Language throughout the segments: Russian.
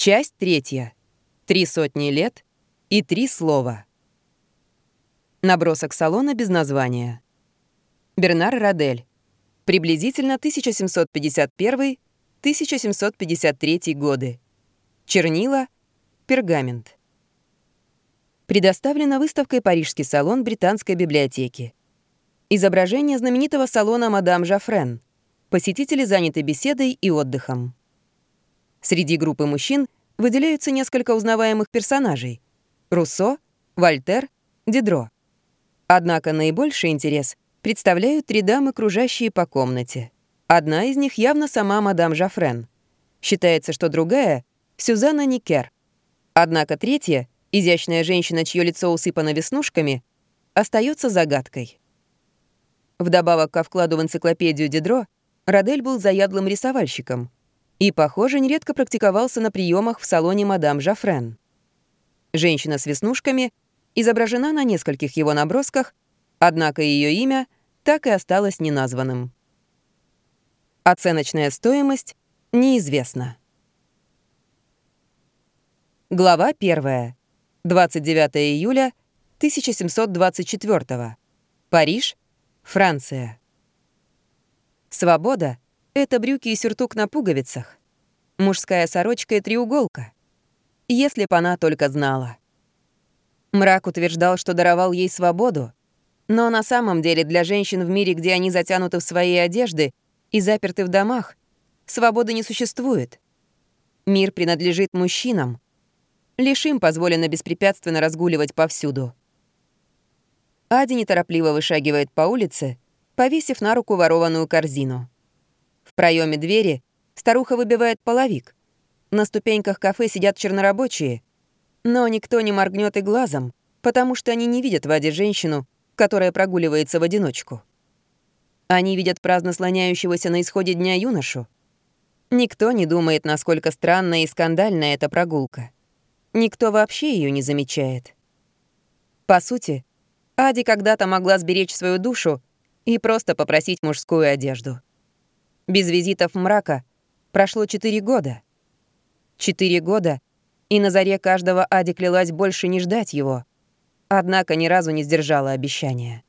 Часть третья. Три сотни лет и три слова. Набросок салона без названия. Бернар Радель. Приблизительно 1751-1753 годы. Чернила. Пергамент. Предоставлена выставкой «Парижский салон» Британской библиотеки. Изображение знаменитого салона «Мадам Жафрен». Посетители заняты беседой и отдыхом. Среди группы мужчин выделяются несколько узнаваемых персонажей — Руссо, Вольтер, Дидро. Однако наибольший интерес представляют три дамы, кружащие по комнате. Одна из них явно сама мадам Жафрен. Считается, что другая — Сюзанна Никер. Однако третья, изящная женщина, чье лицо усыпано веснушками, остается загадкой. Вдобавок ко вкладу в энциклопедию Дидро, Радель был заядлым рисовальщиком — и, похоже, нередко практиковался на приемах в салоне мадам Жафрен. Женщина с веснушками изображена на нескольких его набросках, однако ее имя так и осталось неназванным. Оценочная стоимость неизвестна. Глава 1. 29 июля 1724. Париж, Франция. Свобода — это брюки и сюртук на пуговицах. Мужская сорочка и треуголка. Если б она только знала. Мрак утверждал, что даровал ей свободу, но на самом деле для женщин в мире, где они затянуты в свои одежды и заперты в домах, свободы не существует. Мир принадлежит мужчинам. Лишь им позволено беспрепятственно разгуливать повсюду. Ади неторопливо вышагивает по улице, повесив на руку ворованную корзину проеме двери старуха выбивает половик. На ступеньках кафе сидят чернорабочие. Но никто не моргнет и глазом, потому что они не видят в Аде женщину, которая прогуливается в одиночку. Они видят праздно слоняющегося на исходе дня юношу. Никто не думает, насколько странная и скандальная эта прогулка. Никто вообще ее не замечает. По сути, Ади когда-то могла сберечь свою душу и просто попросить мужскую одежду. Без визитов мрака прошло четыре года. Четыре года, и на заре каждого Ади клялась больше не ждать его. Однако ни разу не сдержала обещания.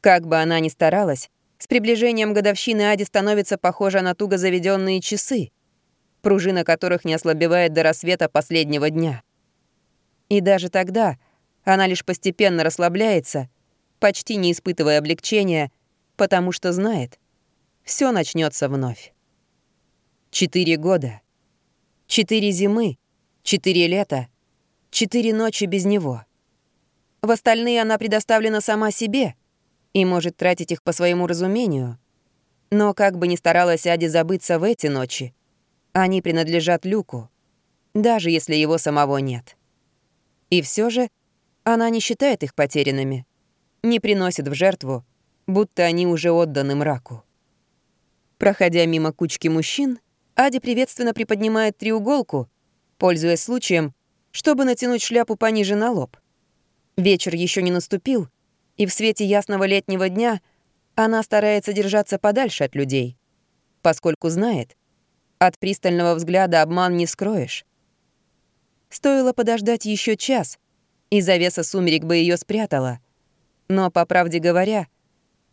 Как бы она ни старалась, с приближением годовщины Ади становится похожа на туго заведенные часы, пружина которых не ослабевает до рассвета последнего дня. И даже тогда она лишь постепенно расслабляется, почти не испытывая облегчения, потому что знает, все начнется вновь. Четыре года. Четыре зимы. Четыре лета. Четыре ночи без него. В остальные она предоставлена сама себе и может тратить их по своему разумению. Но как бы ни старалась Ади забыться в эти ночи, они принадлежат Люку, даже если его самого нет. И все же она не считает их потерянными, не приносит в жертву, будто они уже отданы мраку. Проходя мимо кучки мужчин, Ади приветственно приподнимает треуголку, пользуясь случаем, чтобы натянуть шляпу пониже на лоб. Вечер еще не наступил, и в свете ясного летнего дня она старается держаться подальше от людей, поскольку знает, от пристального взгляда обман не скроешь. Стоило подождать еще час, и завеса сумерек бы ее спрятала. Но, по правде говоря,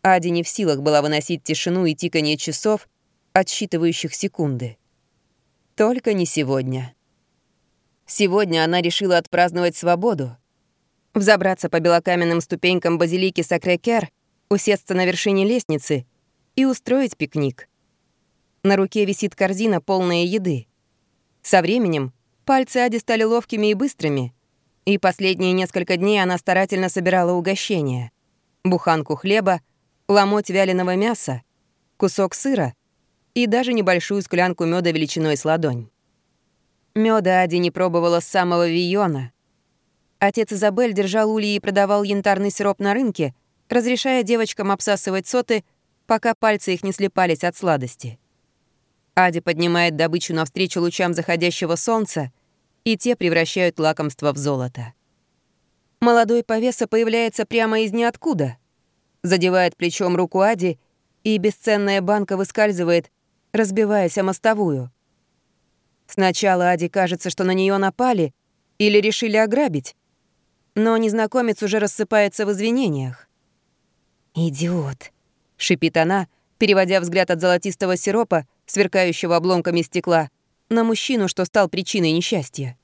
Ади не в силах была выносить тишину и тиканье часов, отсчитывающих секунды. Только не сегодня. Сегодня она решила отпраздновать свободу. Взобраться по белокаменным ступенькам базилики Сакрекер, усесться на вершине лестницы и устроить пикник. На руке висит корзина, полная еды. Со временем пальцы Ади стали ловкими и быстрыми, и последние несколько дней она старательно собирала угощения. Буханку хлеба, ломоть вяленого мяса, кусок сыра и даже небольшую склянку меда величиной с ладонь. Меда Ади не пробовала с самого Виона. Отец Изабель держал ульи и продавал янтарный сироп на рынке, разрешая девочкам обсасывать соты, пока пальцы их не слепались от сладости. Ади поднимает добычу навстречу лучам заходящего солнца, и те превращают лакомство в золото. Молодой повеса появляется прямо из ниоткуда задевает плечом руку Ади, и бесценная банка выскальзывает, разбиваясь о мостовую. Сначала Аде кажется, что на нее напали или решили ограбить, но незнакомец уже рассыпается в извинениях. «Идиот», — шипит она, переводя взгляд от золотистого сиропа, сверкающего обломками стекла, на мужчину, что стал причиной несчастья.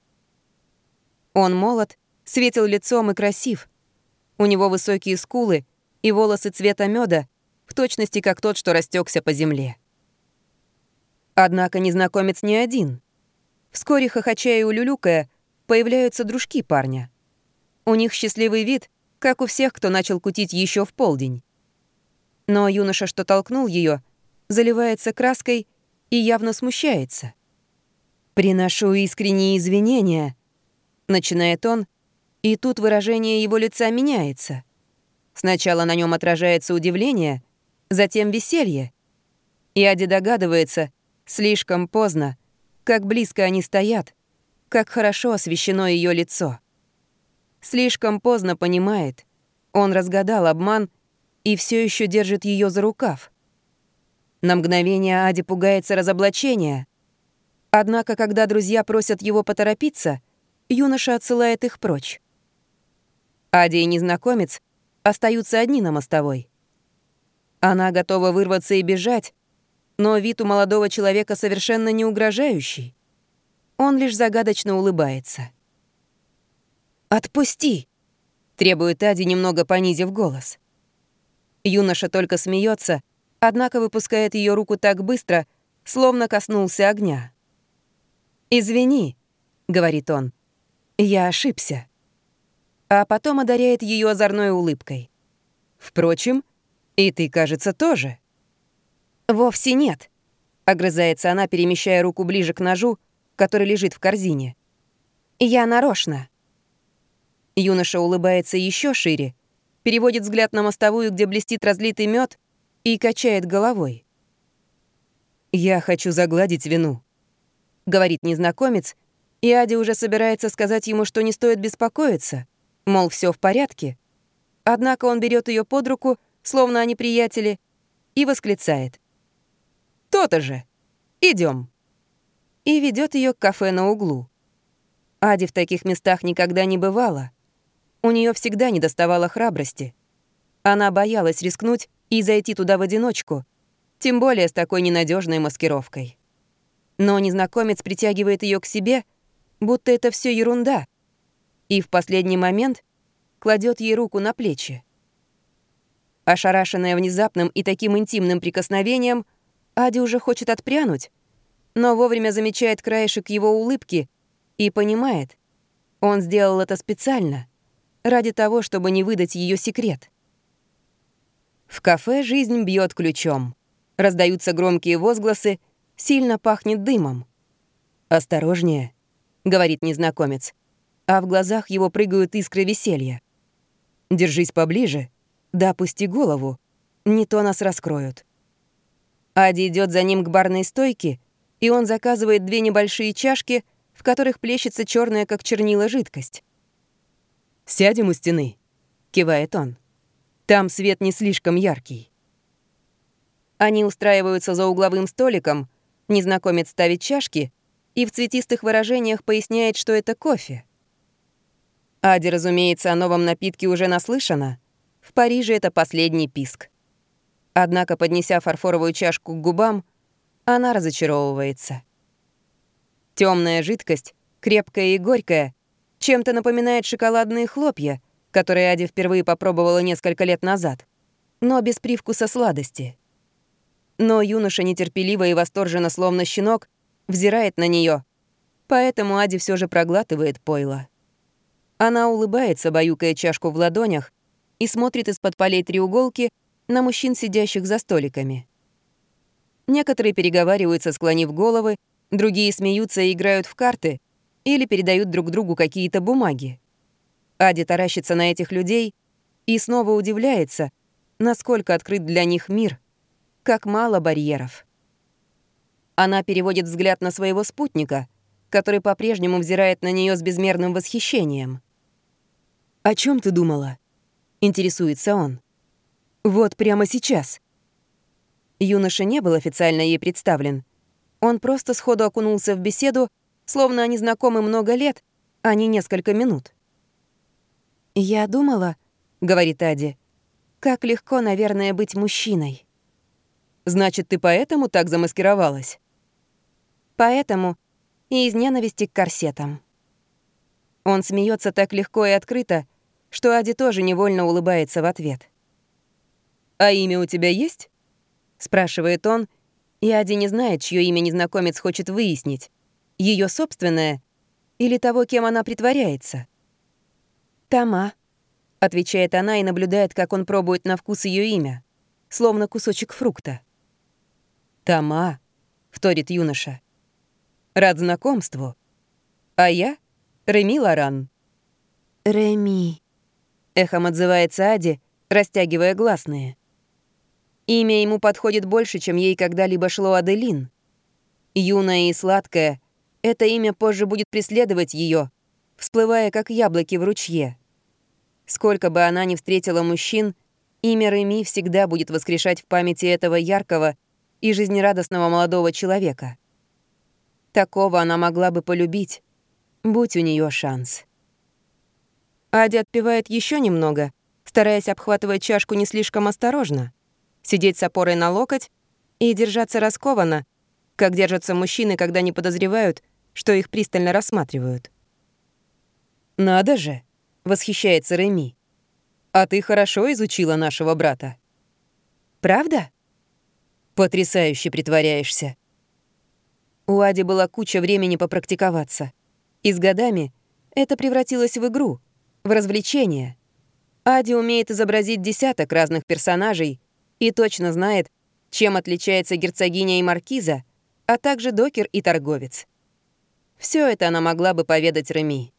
Он молод, светил лицом и красив. У него высокие скулы и волосы цвета меда, в точности как тот, что растекся по земле. Однако незнакомец не один. Вскоре, хохоча и улюлюкая, появляются дружки парня. У них счастливый вид, как у всех, кто начал кутить еще в полдень. Но юноша, что толкнул ее, заливается краской и явно смущается. «Приношу искренние извинения», — начинает он, и тут выражение его лица меняется. Сначала на нем отражается удивление, затем веселье. И Ади догадывается, слишком поздно, как близко они стоят, как хорошо освещено ее лицо. Слишком поздно понимает, он разгадал обман и все еще держит ее за рукав. На мгновение Ади пугается разоблачения. Однако, когда друзья просят его поторопиться, юноша отсылает их прочь. Ади и незнакомец остаются одни на мостовой. Она готова вырваться и бежать, но вид у молодого человека совершенно не угрожающий. Он лишь загадочно улыбается. «Отпусти!» — требует Ади, немного понизив голос. Юноша только смеется, однако выпускает ее руку так быстро, словно коснулся огня. «Извини», — говорит он, — «я ошибся». А потом одаряет ее озорной улыбкой. «Впрочем, и ты, кажется, тоже». «Вовсе нет», — огрызается она, перемещая руку ближе к ножу, который лежит в корзине. «Я нарочно». Юноша улыбается еще шире, переводит взгляд на мостовую, где блестит разлитый мед, и качает головой. «Я хочу загладить вину», — говорит незнакомец, и Ади уже собирается сказать ему, что не стоит беспокоиться, мол, все в порядке. Однако он берет ее под руку, словно они приятели, и восклицает. «То-то же! Идем и ведет ее к кафе на углу. Ади в таких местах никогда не бывала. У нее всегда не доставало храбрости. Она боялась рискнуть и зайти туда в одиночку, тем более с такой ненадежной маскировкой. Но незнакомец притягивает ее к себе, будто это все ерунда, и в последний момент кладет ей руку на плечи. Ошарашенная внезапным и таким интимным прикосновением, Ади уже хочет отпрянуть, но вовремя замечает краешек его улыбки и понимает, он сделал это специально, ради того, чтобы не выдать ее секрет. В кафе жизнь бьет ключом. Раздаются громкие возгласы, сильно пахнет дымом. «Осторожнее», — говорит незнакомец, а в глазах его прыгают искры веселья. «Держись поближе, да опусти голову, не то нас раскроют». Ади идет за ним к барной стойке и он заказывает две небольшие чашки, в которых плещется черная, как чернила, жидкость. «Сядем у стены», — кивает он. «Там свет не слишком яркий». Они устраиваются за угловым столиком, незнакомец ставит чашки и в цветистых выражениях поясняет, что это кофе. Ади, разумеется, о новом напитке уже наслышана. В Париже это последний писк. Однако, поднеся фарфоровую чашку к губам, она разочаровывается. Темная жидкость, крепкая и горькая, чем-то напоминает шоколадные хлопья, которые Ади впервые попробовала несколько лет назад, но без привкуса сладости. Но юноша нетерпеливо и восторженно, словно щенок, взирает на нее, поэтому Ади все же проглатывает пойло. Она улыбается, баюкая чашку в ладонях, и смотрит из-под полей треуголки на мужчин, сидящих за столиками. Некоторые переговариваются, склонив головы, другие смеются и играют в карты или передают друг другу какие-то бумаги. Ади таращится на этих людей и снова удивляется, насколько открыт для них мир, как мало барьеров. Она переводит взгляд на своего спутника, который по-прежнему взирает на нее с безмерным восхищением. «О чем ты думала?» — интересуется он. «Вот прямо сейчас». Юноша не был официально ей представлен, Он просто сходу окунулся в беседу, словно они знакомы много лет, а не несколько минут. «Я думала», — говорит Ади, — «как легко, наверное, быть мужчиной». «Значит, ты поэтому так замаскировалась?» «Поэтому и из ненависти к корсетам». Он смеется так легко и открыто, что Ади тоже невольно улыбается в ответ. «А имя у тебя есть?» — спрашивает он, и Ади не знает, чье имя незнакомец хочет выяснить. ее собственное или того, кем она притворяется. «Тома», — отвечает она и наблюдает, как он пробует на вкус ее имя, словно кусочек фрукта. «Тома», — вторит юноша. «Рад знакомству. А я — Реми Лоран». «Реми», — эхом отзывается Ади, растягивая гласные. Имя ему подходит больше, чем ей когда-либо шло Аделин. Юная и сладкая, это имя позже будет преследовать ее, всплывая как яблоки в ручье. Сколько бы она ни встретила мужчин, имя Реми всегда будет воскрешать в памяти этого яркого и жизнерадостного молодого человека. Такого она могла бы полюбить, будь у нее шанс. Ади отпивает еще немного, стараясь обхватывать чашку не слишком осторожно сидеть с опорой на локоть и держаться раскованно, как держатся мужчины, когда не подозревают, что их пристально рассматривают. «Надо же!» — восхищается Реми. «А ты хорошо изучила нашего брата». «Правда?» «Потрясающе притворяешься». У Ади была куча времени попрактиковаться. И с годами это превратилось в игру, в развлечение. Ади умеет изобразить десяток разных персонажей и точно знает, чем отличается герцогиня и маркиза, а также докер и торговец. Все это она могла бы поведать Реми.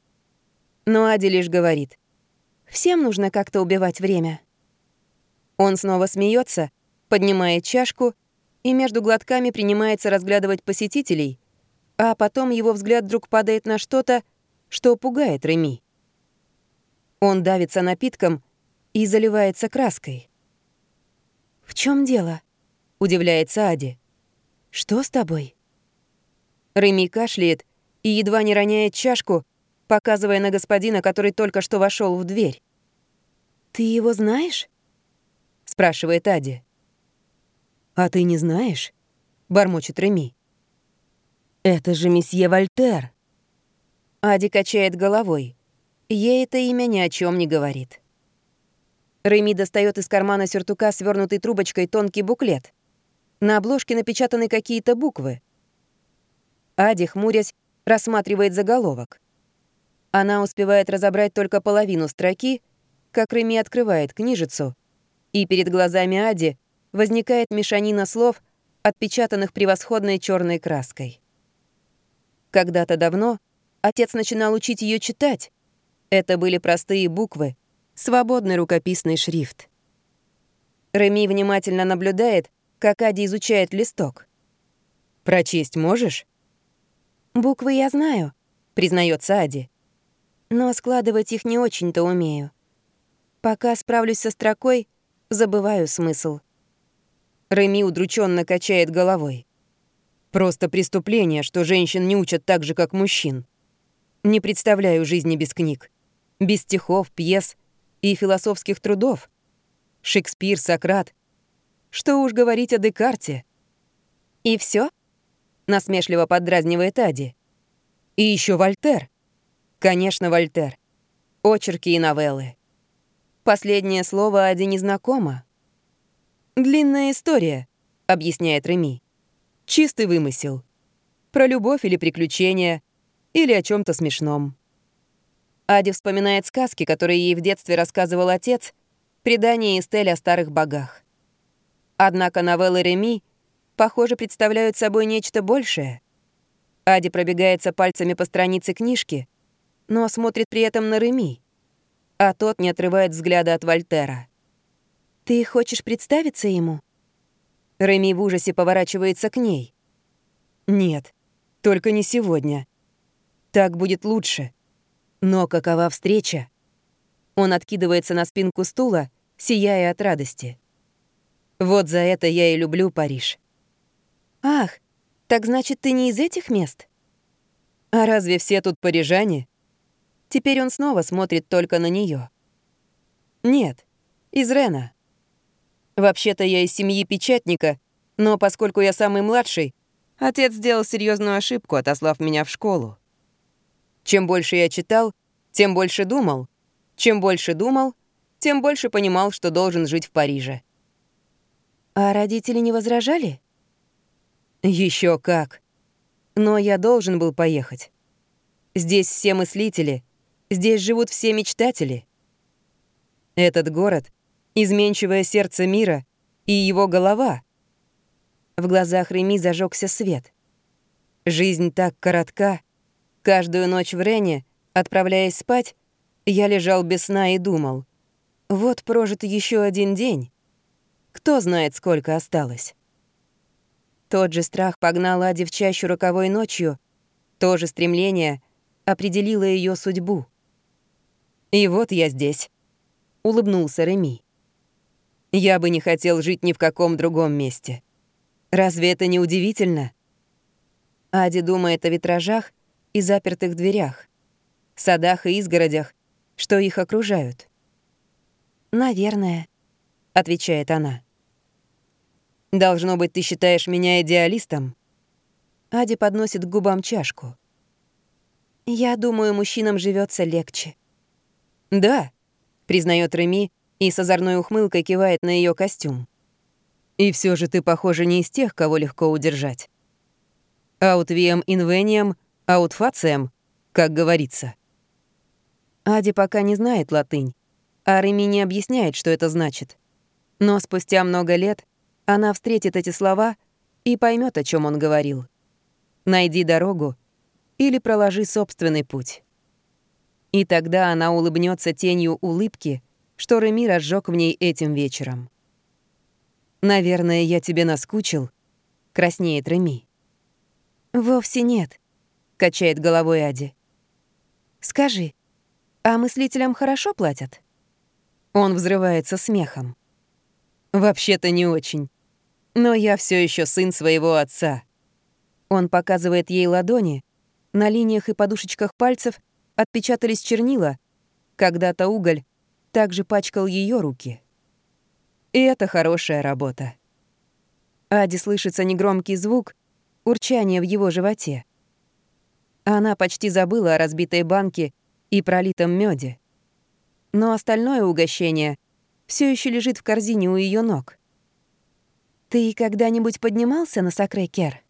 Но Ади лишь говорит, «Всем нужно как-то убивать время». Он снова смеется, поднимает чашку и между глотками принимается разглядывать посетителей, а потом его взгляд вдруг падает на что-то, что пугает Реми. Он давится напитком и заливается краской. «В чем дело?» — удивляется Ади. «Что с тобой?» Реми кашляет и едва не роняет чашку, показывая на господина, который только что вошел в дверь. «Ты его знаешь?» — спрашивает Ади. «А ты не знаешь?» — бормочет Реми. «Это же месье Вольтер!» Ади качает головой. Ей это имя ни о чем не говорит. Реми достает из кармана сюртука свернутой трубочкой тонкий буклет. На обложке напечатаны какие-то буквы. Ади, хмурясь, рассматривает заголовок. Она успевает разобрать только половину строки, как Реми открывает книжицу, и перед глазами Ади возникает мешанина слов, отпечатанных превосходной черной краской. Когда-то давно отец начинал учить ее читать. Это были простые буквы, свободный рукописный шрифт. Реми внимательно наблюдает, как Ади изучает листок. «Прочесть можешь?» «Буквы я знаю», — признается Ади. «Но складывать их не очень-то умею. Пока справлюсь со строкой, забываю смысл». Реми удрученно качает головой. «Просто преступление, что женщин не учат так же, как мужчин. Не представляю жизни без книг. Без стихов, пьес — и философских трудов. Шекспир, Сократ. Что уж говорить о Декарте. «И все? насмешливо поддразнивает Ади. «И еще Вольтер. Конечно, Вольтер. Очерки и новеллы. Последнее слово Ади незнакомо. «Длинная история», — объясняет Реми. «Чистый вымысел. Про любовь или приключения, или о чем то смешном». Ади вспоминает сказки, которые ей в детстве рассказывал отец, предания Эстель о старых богах. Однако новеллы Реми, похоже, представляют собой нечто большее. Ади пробегается пальцами по странице книжки, но смотрит при этом на Реми, а тот не отрывает взгляда от Вольтера. «Ты хочешь представиться ему?» Реми в ужасе поворачивается к ней. «Нет, только не сегодня. Так будет лучше». Но какова встреча? Он откидывается на спинку стула, сияя от радости. Вот за это я и люблю Париж. Ах, Так значит, ты не из этих мест? А разве все тут парижане? Теперь он снова смотрит только на нее. Нет, из Рена. Вообще-то я из семьи печатника, но поскольку я самый младший, отец сделал серьезную ошибку, отослав меня в школу. Чем больше я читал, тем больше думал. Чем больше думал, тем больше понимал, что должен жить в Париже. А родители не возражали? Еще как. Но я должен был поехать. Здесь все мыслители, здесь живут все мечтатели. Этот город — изменчивое сердце мира и его голова. В глазах Реми зажегся свет. Жизнь так коротка. Каждую ночь в Рене, отправляясь спать, я лежал без сна и думал. Вот прожит еще один день. Кто знает, сколько осталось. Тот же страх погнал Ади в чащу роковой ночью, то же стремление определило ее судьбу. «И вот я здесь», — улыбнулся Реми. «Я бы не хотел жить ни в каком другом месте. Разве это не удивительно?» Ади думает о витражах и запертых дверях, садах и изгородях, что их окружают. «Наверное», — отвечает она. Должно быть, ты считаешь меня идеалистом?» Ади подносит к губам чашку. «Я думаю, мужчинам живется легче». «Да», — признает Реми и с озорной ухмылкой кивает на ее костюм. «И все же ты, похоже, не из тех, кого легко удержать. Аут вием инвением, аут фацием, как говорится». Ади пока не знает латынь, а Реми не объясняет, что это значит. Но спустя много лет она встретит эти слова и поймет, о чем он говорил. Найди дорогу или проложи собственный путь. И тогда она улыбнется тенью улыбки, что Реми разжег в ней этим вечером. «Наверное, я тебе наскучил», — краснеет Реми. «Вовсе нет», — качает головой Ади. «Скажи, а мыслителям хорошо платят?» Он взрывается смехом. «Вообще-то не очень. Но я все еще сын своего отца. Он показывает ей ладони. На линиях и подушечках пальцев отпечатались чернила. Когда-то уголь также пачкал ее руки. И это хорошая работа. Ади слышится негромкий звук, урчание в его животе. Она почти забыла о разбитой банке и пролитом меде. Но остальное угощение все еще лежит в корзине у ее ног. «Ты когда-нибудь поднимался на Сакрекер?»